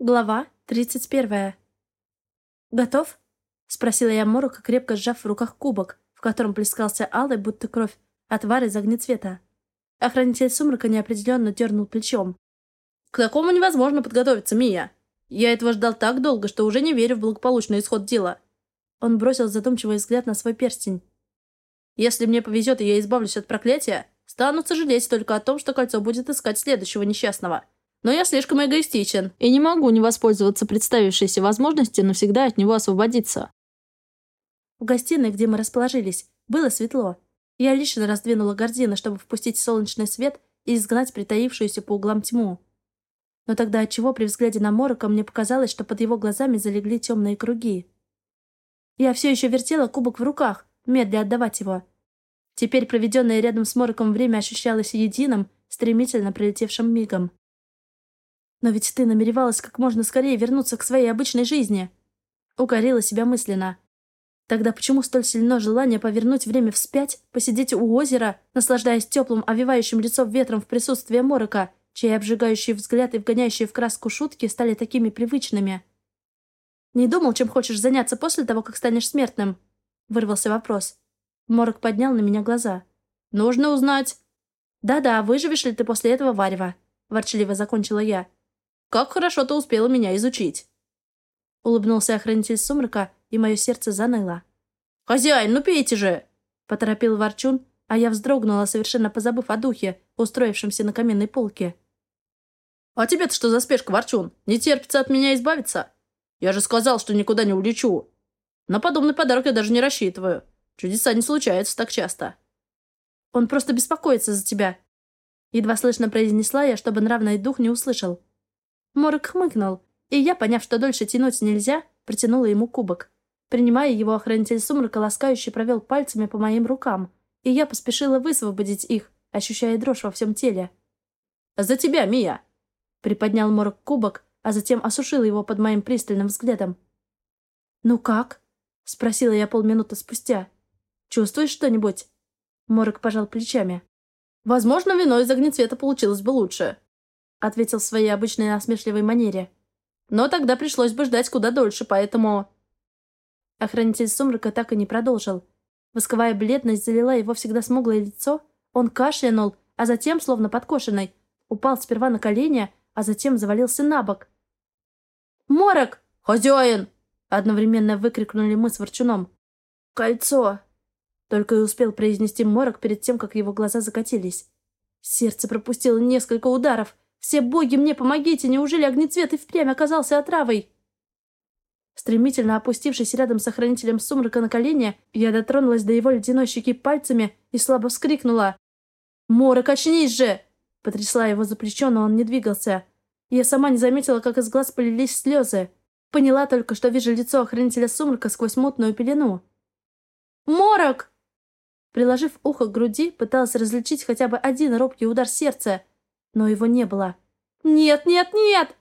Глава 31. «Готов?» — спросила я Морока, крепко сжав в руках кубок, в котором плескался алый, будто кровь, отвар из огнецвета. Охранитель сумрака неопределенно дернул плечом. «К такому невозможно подготовиться, Мия. Я этого ждал так долго, что уже не верю в благополучный исход дела». Он бросил задумчивый взгляд на свой перстень. «Если мне повезет и я избавлюсь от проклятия, стану сожалеть только о том, что кольцо будет искать следующего несчастного». Но я слишком эгоистичен и не могу не воспользоваться представившейся возможностью навсегда от него освободиться. В гостиной, где мы расположились, было светло. Я лично раздвинула гардины, чтобы впустить солнечный свет и изгнать притаившуюся по углам тьму. Но тогда отчего при взгляде на Морока мне показалось, что под его глазами залегли темные круги. Я все еще вертела кубок в руках, медля отдавать его. Теперь проведенное рядом с Мороком время ощущалось единым, стремительно прилетевшим мигом. Но ведь ты намеревалась как можно скорее вернуться к своей обычной жизни. Укорила себя мысленно. Тогда почему столь сильно желание повернуть время вспять, посидеть у озера, наслаждаясь теплым, овивающим лицо ветром в присутствии морока, чей обжигающий взгляд и вгоняющие в краску шутки стали такими привычными? «Не думал, чем хочешь заняться после того, как станешь смертным?» — вырвался вопрос. Морок поднял на меня глаза. «Нужно узнать». «Да-да, выживешь ли ты после этого варева?» — ворчливо закончила я. Как хорошо ты успела меня изучить!» Улыбнулся охранитель сумрака, и мое сердце заныло. «Хозяин, ну пейте же!» Поторопил Ворчун, а я вздрогнула, совершенно позабыв о духе, устроившемся на каменной полке. «А тебе-то что за спешка, Ворчун? Не терпится от меня избавиться? Я же сказал, что никуда не улечу. На подобный подарок я даже не рассчитываю. Чудеса не случаются так часто». «Он просто беспокоится за тебя», Едва слышно произнесла я, чтобы нравный дух не услышал. Морок хмыкнул, и я, поняв, что дольше тянуть нельзя, протянула ему кубок. Принимая его, охранитель сумрака ласкающе провел пальцами по моим рукам, и я поспешила высвободить их, ощущая дрожь во всем теле. «За тебя, Мия!» Приподнял Морок кубок, а затем осушил его под моим пристальным взглядом. «Ну как?» — спросила я полминуты спустя. «Чувствуешь что-нибудь?» Морок пожал плечами. «Возможно, вино из огнецвета получилось бы лучше. — ответил в своей обычной насмешливой манере. «Но тогда пришлось бы ждать куда дольше, поэтому...» Охранитель сумрака так и не продолжил. Восковая бледность залила его всегда смуглое лицо, он кашлянул, а затем, словно подкошенный, упал сперва на колени, а затем завалился на бок. «Морок! Хозяин!» — одновременно выкрикнули мы с Ворчуном. «Кольцо!» — только и успел произнести Морок перед тем, как его глаза закатились. Сердце пропустило несколько ударов — все боги, мне помогите! Неужели огнецвет и впрямь оказался отравой?» Стремительно опустившись рядом с охранителем сумрака на колени, я дотронулась до его ледяной щеки пальцами и слабо вскрикнула. «Морок, очнись же!» Потрясла его за плечо, но он не двигался. Я сама не заметила, как из глаз полились слезы. Поняла только, что вижу лицо охранителя сумрака сквозь мутную пелену. «Морок!» Приложив ухо к груди, пыталась различить хотя бы один робкий удар сердца — но его не было. «Нет, нет, нет!»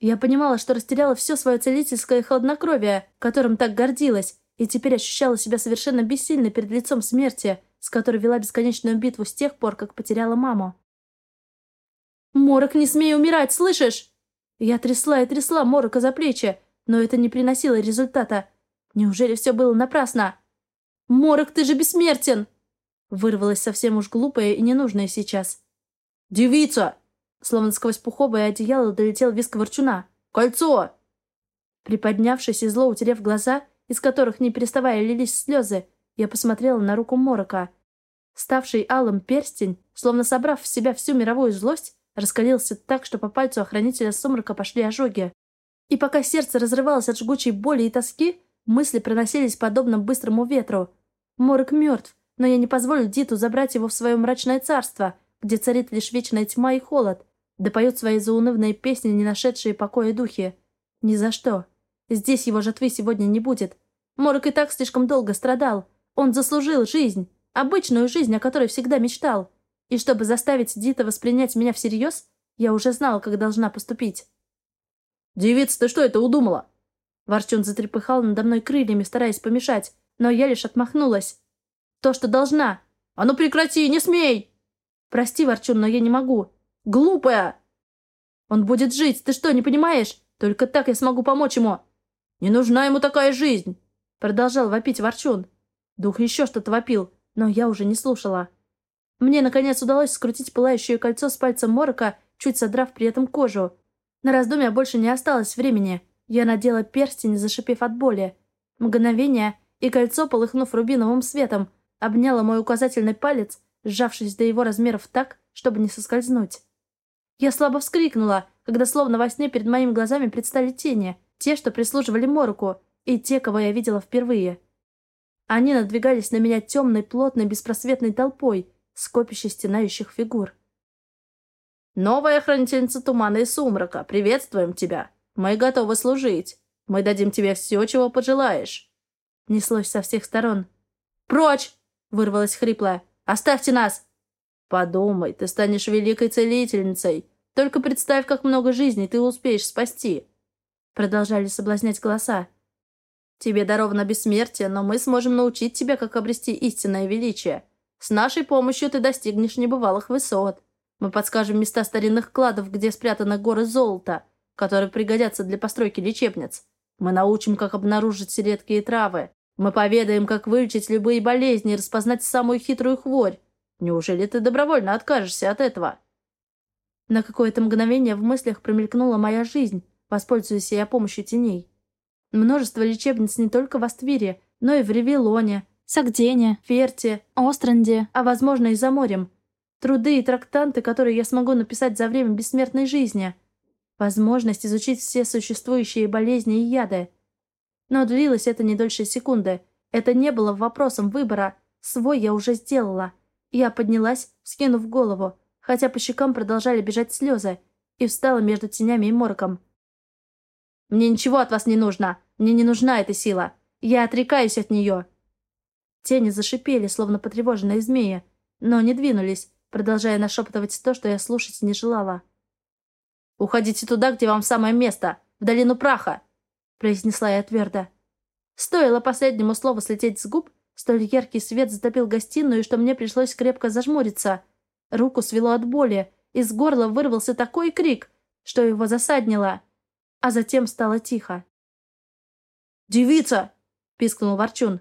Я понимала, что растеряла все свое целительское хладнокровие, которым так гордилась, и теперь ощущала себя совершенно бессильной перед лицом смерти, с которой вела бесконечную битву с тех пор, как потеряла маму. «Морок, не смей умирать, слышишь?» Я трясла и трясла Морока за плечи, но это не приносило результата. Неужели все было напрасно? «Морок, ты же бессмертен!» Вырвалось совсем уж глупое и ненужное сейчас. «Девица!» Словно сквозь пуховое одеяло долетел виск ворчуна. «Кольцо!» Приподнявшись и зло утерев глаза, из которых не переставая лились слезы, я посмотрела на руку Морока. Ставший алым перстень, словно собрав в себя всю мировую злость, раскалился так, что по пальцу охранителя сумрака пошли ожоги. И пока сердце разрывалось от жгучей боли и тоски, мысли проносились подобно быстрому ветру. Морок мертв, но я не позволю Диту забрать его в свое мрачное царство — где царит лишь вечная тьма и холод, да поют свои заунывные песни, не нашедшие покоя духи. Ни за что. Здесь его жатвы сегодня не будет. Морок и так слишком долго страдал. Он заслужил жизнь, обычную жизнь, о которой всегда мечтал. И чтобы заставить Дита воспринять меня всерьез, я уже знала, как должна поступить. «Девица, ты что это удумала?» Ворчун затрепыхал надо мной крыльями, стараясь помешать, но я лишь отмахнулась. «То, что должна!» «А ну прекрати, не смей!» Прости, Ворчун, но я не могу. Глупая! Он будет жить, ты что, не понимаешь? Только так я смогу помочь ему. Не нужна ему такая жизнь!» Продолжал вопить Ворчун. Дух еще что-то вопил, но я уже не слушала. Мне, наконец, удалось скрутить пылающее кольцо с пальцем Морока, чуть содрав при этом кожу. На раздумья больше не осталось времени. Я надела перстень, зашипев от боли. Мгновение, и кольцо, полыхнув рубиновым светом, обняло мой указательный палец, сжавшись до его размеров так, чтобы не соскользнуть. Я слабо вскрикнула, когда словно во сне перед моими глазами предстали тени, те, что прислуживали Мороку, и те, кого я видела впервые. Они надвигались на меня темной, плотной, беспросветной толпой, скопище стенающих фигур. «Новая хранительница тумана и сумрака, приветствуем тебя! Мы готовы служить! Мы дадим тебе все, чего пожелаешь!» Неслось со всех сторон. «Прочь!» — вырвалась хриплая. «Оставьте нас!» «Подумай, ты станешь великой целительницей. Только представь, как много жизней ты успеешь спасти!» Продолжали соблазнять голоса. «Тебе даровано бессмертие, но мы сможем научить тебя, как обрести истинное величие. С нашей помощью ты достигнешь небывалых высот. Мы подскажем места старинных кладов, где спрятаны горы золота, которые пригодятся для постройки лечебниц. Мы научим, как обнаружить редкие травы. Мы поведаем, как вылечить любые болезни и распознать самую хитрую хворь. Неужели ты добровольно откажешься от этого?» На какое-то мгновение в мыслях промелькнула моя жизнь, воспользуясь я помощью теней. Множество лечебниц не только в Аствире, но и в Ревелоне, Сагдене, Ферте, Остранде, а, возможно, и за морем. Труды и трактанты, которые я смогу написать за время бессмертной жизни. Возможность изучить все существующие болезни и яды. Но длилось это не дольше секунды. Это не было вопросом выбора. Свой я уже сделала. Я поднялась, вскинув голову, хотя по щекам продолжали бежать слезы, и встала между тенями и мороком. «Мне ничего от вас не нужно. Мне не нужна эта сила. Я отрекаюсь от нее. Тени зашипели, словно потревоженные змеи, но не двинулись, продолжая нашептывать то, что я слушать не желала. «Уходите туда, где вам самое место, в долину праха!» Произнесла я твердо. Стоило последнему слову слететь с губ, столь яркий свет затопил гостиную, что мне пришлось крепко зажмуриться. Руку свело от боли, из горла вырвался такой крик, что его засаднило, а затем стало тихо. «Девица!» — пискнул Ворчун.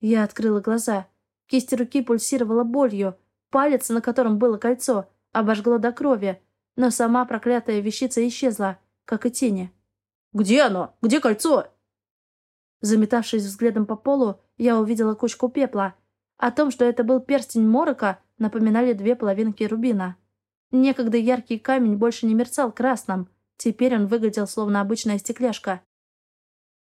Я открыла глаза. Кисть руки пульсировала болью. Палец, на котором было кольцо, обожгло до крови. Но сама проклятая вещица исчезла, как и тени. «Где оно? Где кольцо?» Заметавшись взглядом по полу, я увидела кучку пепла. О том, что это был перстень морока, напоминали две половинки рубина. Некогда яркий камень больше не мерцал красным. Теперь он выглядел словно обычная стекляшка.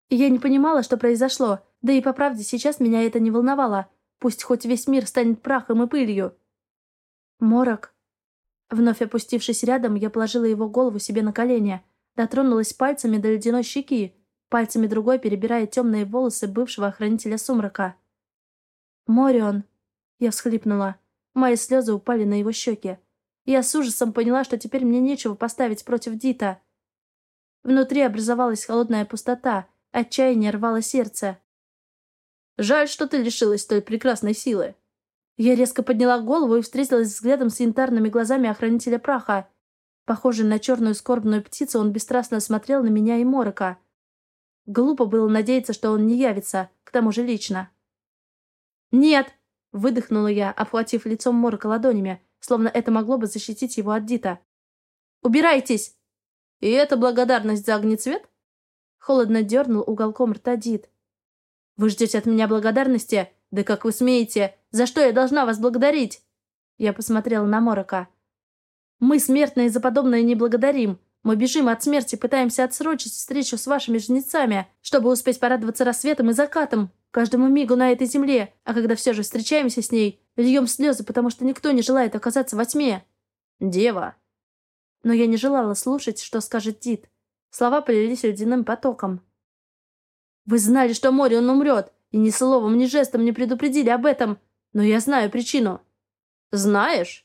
Я не понимала, что произошло, да и по правде сейчас меня это не волновало. Пусть хоть весь мир станет прахом и пылью. Морок. Вновь опустившись рядом, я положила его голову себе на колени, дотронулась пальцами до ледяной щеки, пальцами другой перебирая темные волосы бывшего охранителя сумрака. «Морион!» Я всхлипнула. Мои слезы упали на его щеки. Я с ужасом поняла, что теперь мне нечего поставить против Дита. Внутри образовалась холодная пустота, отчаяние рвало сердце. Жаль, что ты лишилась той прекрасной силы». Я резко подняла голову и встретилась взглядом с янтарными глазами охранителя праха. Похожий на черную скорбную птицу, он бесстрастно смотрел на меня и Морока. Глупо было надеяться, что он не явится, к тому же лично. «Нет!» — выдохнула я, обхватив лицом Морока ладонями, словно это могло бы защитить его от Дита. «Убирайтесь!» «И это благодарность за огнецвет?» Холодно дернул уголком рта Дит. Вы ждете от меня благодарности? Да как вы смеете? За что я должна вас благодарить?» Я посмотрела на Морока. «Мы, смертные, за подобное не благодарим. Мы бежим от смерти, пытаемся отсрочить встречу с вашими жнецами, чтобы успеть порадоваться рассветом и закатом, каждому мигу на этой земле, а когда все же встречаемся с ней, льем слезы, потому что никто не желает оказаться во тьме. Дева!» Но я не желала слушать, что скажет Дид. Слова полились ледяным потоком. Вы знали, что море он умрет, и ни словом, ни жестом не предупредили об этом. Но я знаю причину». «Знаешь?» —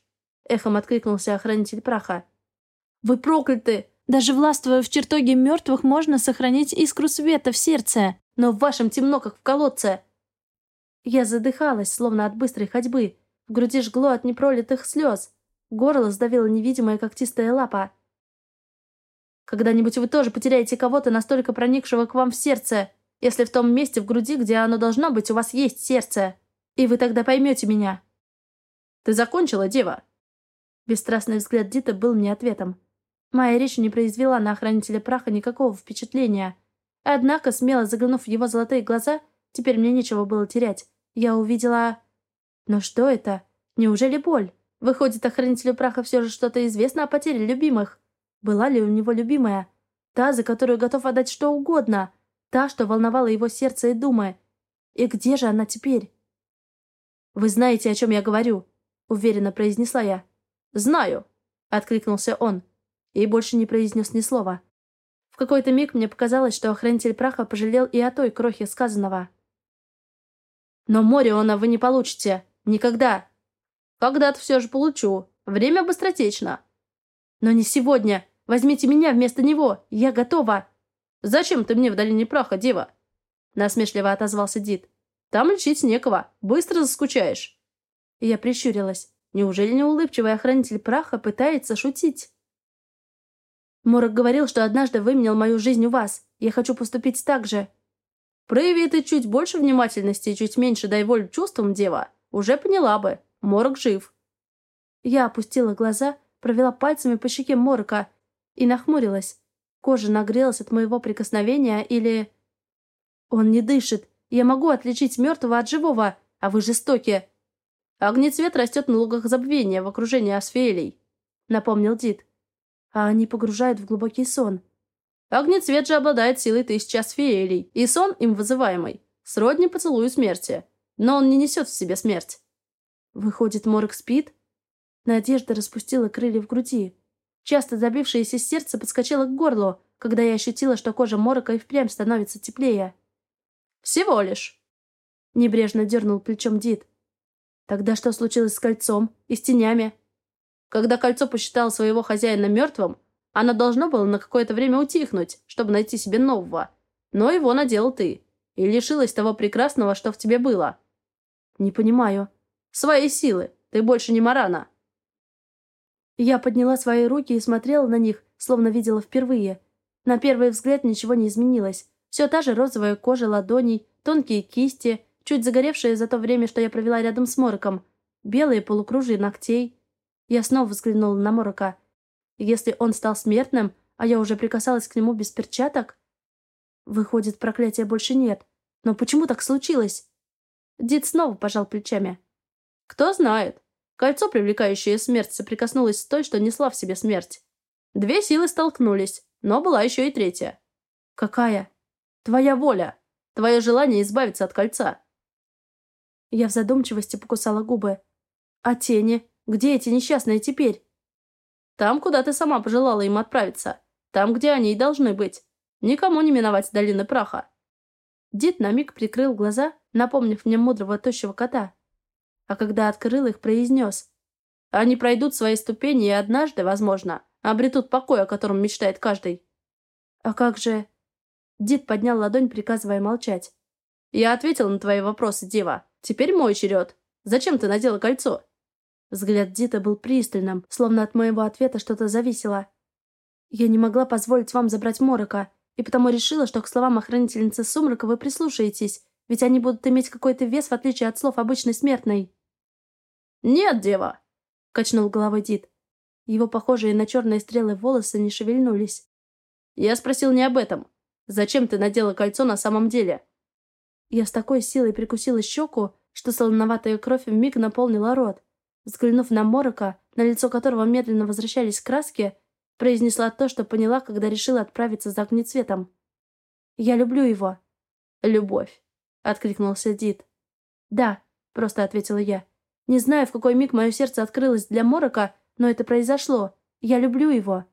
эхом откликнулся охранитель праха. «Вы прокляты! Даже властвуя в чертоге мертвых, можно сохранить искру света в сердце, но в вашем темно, как в колодце». Я задыхалась, словно от быстрой ходьбы. В груди жгло от непролитых слез. Горло сдавила невидимая когтистая лапа. Когда-нибудь вы тоже потеряете кого-то, настолько проникшего к вам в сердце, если в том месте в груди, где оно должно быть, у вас есть сердце. И вы тогда поймете меня. Ты закончила, дева?» Бесстрастный взгляд Дита был мне ответом. Моя речь не произвела на охранителя праха никакого впечатления. Однако, смело заглянув в его золотые глаза, теперь мне нечего было терять. Я увидела... Но что это? Неужели боль? Выходит, охранителю праха все же что-то известно о потере любимых. Была ли у него любимая? Та, за которую готов отдать что угодно. Та, что волновала его сердце и думы. И где же она теперь? «Вы знаете, о чем я говорю», — уверенно произнесла я. «Знаю», — откликнулся он, и больше не произнес ни слова. В какой-то миг мне показалось, что охранитель праха пожалел и о той крохе сказанного. «Но Мориона вы не получите. Никогда. Когда-то все же получу. Время быстротечно». «Но не сегодня. Возьмите меня вместо него. Я готова». «Зачем ты мне в долине праха, дева?» Насмешливо отозвался Дид. «Там лечить некого. Быстро заскучаешь». Я прищурилась. Неужели неулыбчивый охранитель праха пытается шутить? Морок говорил, что однажды выменял мою жизнь у вас. Я хочу поступить так же. Прояви ты чуть больше внимательности и чуть меньше дай волю чувствам, дева. Уже поняла бы. Морок жив. Я опустила глаза, провела пальцами по щеке Морока и нахмурилась. Кожа нагрелась от моего прикосновения или... Он не дышит. Я могу отличить мертвого от живого, а вы жестоки. Огнецвет растет на лугах забвения в окружении асфеелей, напомнил Дид. А они погружают в глубокий сон. Огнецвет же обладает силой тысячи асфеелей, и сон им вызываемый. Сродни поцелую смерти. Но он не несет в себе смерть. Выходит, Морок спит? Надежда распустила крылья в груди. Часто забившееся сердце подскочило к горлу, когда я ощутила, что кожа Морока и впрямь становится теплее. «Всего лишь!» Небрежно дернул плечом Дид. «Тогда что случилось с кольцом и с тенями?» Когда кольцо посчитало своего хозяина мертвым, оно должно было на какое-то время утихнуть, чтобы найти себе нового. Но его надел ты. И лишилась того прекрасного, что в тебе было. Не понимаю. Своей силы. Ты больше не Марана. Я подняла свои руки и смотрела на них, словно видела впервые. На первый взгляд ничего не изменилось. Все та же розовая кожа ладоней, тонкие кисти, чуть загоревшие за то время, что я провела рядом с Мороком, белые полукружия ногтей. Я снова взглянула на Морока. Если он стал смертным, а я уже прикасалась к нему без перчаток... Выходит, проклятия больше нет. Но почему так случилось? Дид снова пожал плечами. Кто знает. Кольцо, привлекающее смерть, соприкоснулось с той, что несла в себе смерть. Две силы столкнулись, но была еще и третья. Какая? Твоя воля. Твое желание избавиться от кольца. Я в задумчивости покусала губы. А тени? Где эти несчастные теперь? Там, куда ты сама пожелала им отправиться. Там, где они и должны быть. Никому не миновать долины праха. Дед на миг прикрыл глаза, напомнив мне мудрого тощего кота а когда открыл их, произнес. Они пройдут свои ступени и однажды, возможно, обретут покой, о котором мечтает каждый. А как же... Дид поднял ладонь, приказывая молчать. «Я ответил на твои вопросы, дева. Теперь мой черед. Зачем ты надела кольцо?» Взгляд Дита был пристальным, словно от моего ответа что-то зависело. «Я не могла позволить вам забрать Морока, и потому решила, что к словам охранительницы Сумрака вы прислушаетесь, ведь они будут иметь какой-то вес, в отличие от слов обычной смертной». «Нет, дева!» — качнул головой Дид. Его похожие на черные стрелы волосы не шевельнулись. «Я спросил не об этом. Зачем ты надела кольцо на самом деле?» Я с такой силой прикусила щеку, что солоноватая кровь вмиг наполнила рот. Взглянув на Морока, на лицо которого медленно возвращались краски, произнесла то, что поняла, когда решила отправиться за огнецветом. «Я люблю его». «Любовь», — откликнулся Дид. «Да», — просто ответила я. Не знаю, в какой миг мое сердце открылось для Морока, но это произошло. Я люблю его».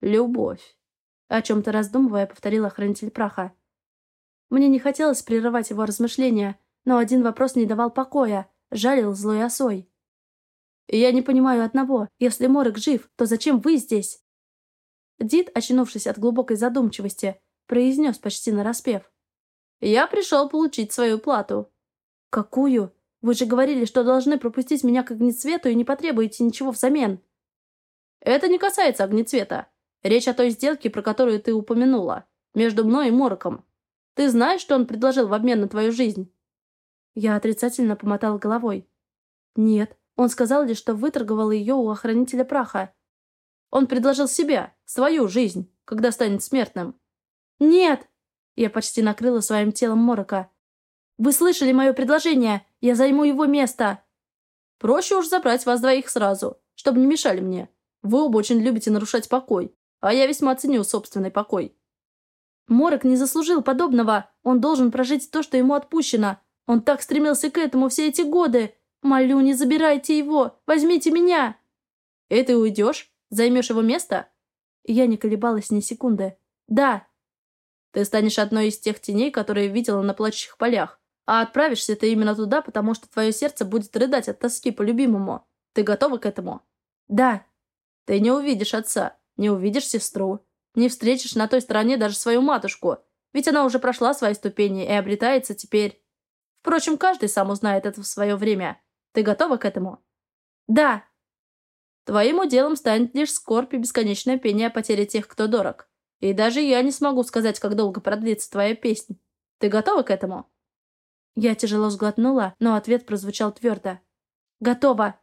«Любовь», — о чем-то раздумывая, повторил хранитель праха. Мне не хотелось прерывать его размышления, но один вопрос не давал покоя, жалил злой осой. «Я не понимаю одного. Если Морок жив, то зачем вы здесь?» Дид, очнувшись от глубокой задумчивости, произнес почти нараспев. «Я пришел получить свою плату». «Какую?» Вы же говорили, что должны пропустить меня к огнецвету и не потребуете ничего взамен». «Это не касается огнецвета. Речь о той сделке, про которую ты упомянула. Между мной и Мороком. Ты знаешь, что он предложил в обмен на твою жизнь?» Я отрицательно помотал головой. «Нет, он сказал лишь, что выторговал ее у охранителя праха. Он предложил себя, свою жизнь, когда станет смертным». «Нет!» Я почти накрыла своим телом Морока. «Вы слышали мое предложение? Я займу его место!» «Проще уж забрать вас двоих сразу, чтобы не мешали мне. Вы оба очень любите нарушать покой, а я весьма ценю собственный покой». Морок не заслужил подобного. Он должен прожить то, что ему отпущено. Он так стремился к этому все эти годы. Молю, не забирайте его. Возьмите меня. И ты уйдешь? Займешь его место? Я не колебалась ни секунды. Да. Ты станешь одной из тех теней, которые видела на плачущих полях. А отправишься ты именно туда, потому что твое сердце будет рыдать от тоски по любимому. Ты готова к этому? Да. Ты не увидишь отца, не увидишь сестру, не встретишь на той стороне даже свою матушку, ведь она уже прошла свои ступени и обретается теперь. Впрочем, каждый сам узнает это в свое время. Ты готова к этому? Да. Твоим уделом станет лишь скорбь и бесконечное пение о потере тех, кто дорог. И даже я не смогу сказать, как долго продлится твоя песня. Ты готова к этому? Я тяжело сглотнула, но ответ прозвучал твердо. «Готова!»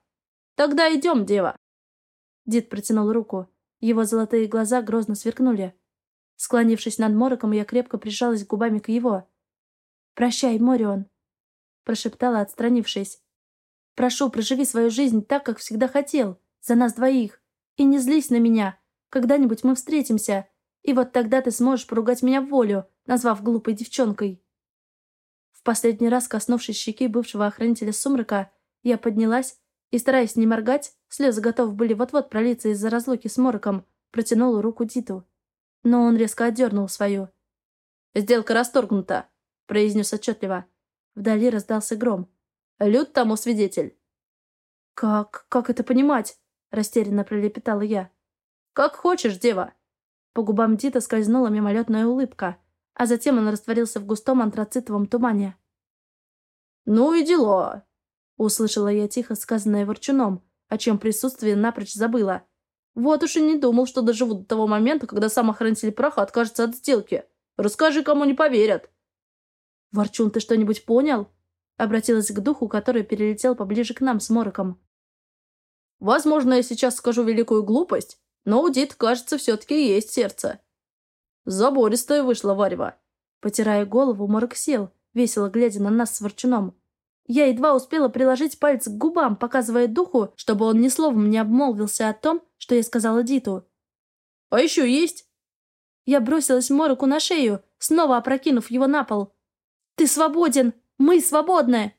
«Тогда идем, дева!» Дид протянул руку. Его золотые глаза грозно сверкнули. Склонившись над Мороком, я крепко прижалась губами к его. «Прощай, Морион», — прошептала, отстранившись. «Прошу, проживи свою жизнь так, как всегда хотел, за нас двоих, и не злись на меня. Когда-нибудь мы встретимся, и вот тогда ты сможешь поругать меня в волю, назвав глупой девчонкой». В последний раз, коснувшись щеки бывшего охранителя сумрака, я поднялась и, стараясь не моргать, слезы готовы были вот-вот пролиться из-за разлуки с Мороком, протянула руку Диту. Но он резко отдернул свою. «Сделка расторгнута», — произнес отчетливо. Вдали раздался гром. «Люд тому свидетель». «Как... как это понимать?» — растерянно пролепетала я. «Как хочешь, дева». По губам Дита скользнула мимолетная улыбка, а затем он растворился в густом антрацитовом тумане. «Ну и дела», Услышала я тихо сказанное ворчуном, о чем присутствие напрочь забыла. Вот уж и не думал, что доживу до того момента, когда сам охранитель праха откажется от сделки. Расскажи, кому не поверят. «Ворчун, ты что-нибудь понял?» Обратилась к духу, который перелетел поближе к нам с Мороком. «Возможно, я сейчас скажу великую глупость, но у Дит, кажется, все-таки есть сердце». Забористая вышла Варева. Потирая голову, Морок сел, весело глядя на нас с Ворчуном. Я едва успела приложить палец к губам, показывая духу, чтобы он ни словом не обмолвился о том, что я сказала Диту. «А еще есть?» Я бросилась Мороку на шею, снова опрокинув его на пол. «Ты свободен! Мы свободны!»